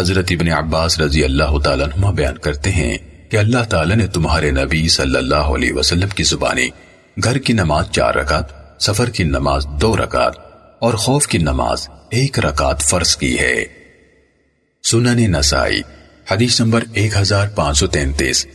حضرت ابن عباس رضی اللہ تعالیٰ عنہ بیان کرتے ہیں کہ اللہ تعالیٰ نے تمہارے نبی صلی اللہ علیہ وسلم کی زبانی گھر کی نماز چار رکعت، سفر کی نماز دو رکعت اور خوف کی نماز ایک رکعت فرض کی ہے۔ سنن نسائی، حدیث نمبر ایک ہزار پانچ سو تینتیس۔